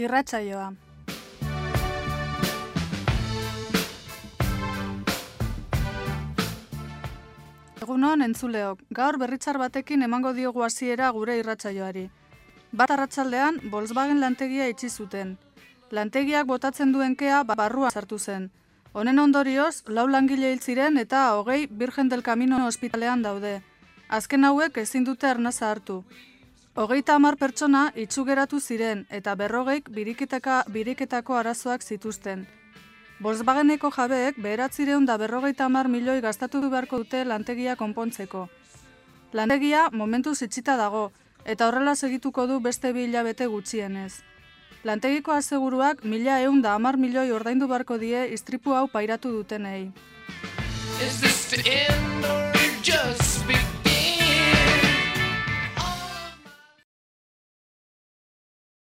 Irratsaioa. Egunon entzuleok, gaur berritzar batekin emango diogu hasiera gure irratsaioari. Bat arratsaldean Volkswagen lantegia itxi zuten. Lantegiak botatzen duen kea ba- barrua sartu zen. Honen ondorioz, lau langile hil ziren eta hogei Virgen del Camino ospitalean daude. Azken hauek ezin dute arnaza hartu. Hogeita hamar pertsona itxu geratu ziren eta berrogeik biriketaka, biriketako arazoak zituzten. Volkswageneko jabeek beheratzireun da berrogeita hamar milioi gastatu beharko dute lantegia konpontzeko. Lantegia momentu zitsita dago eta horrela segituko du beste bi hilabete gutxienez. Lantegiko aseguruak mila eun da hamar milioi ordaindu beharko die istripu hau pairatu dutenei. Is this the end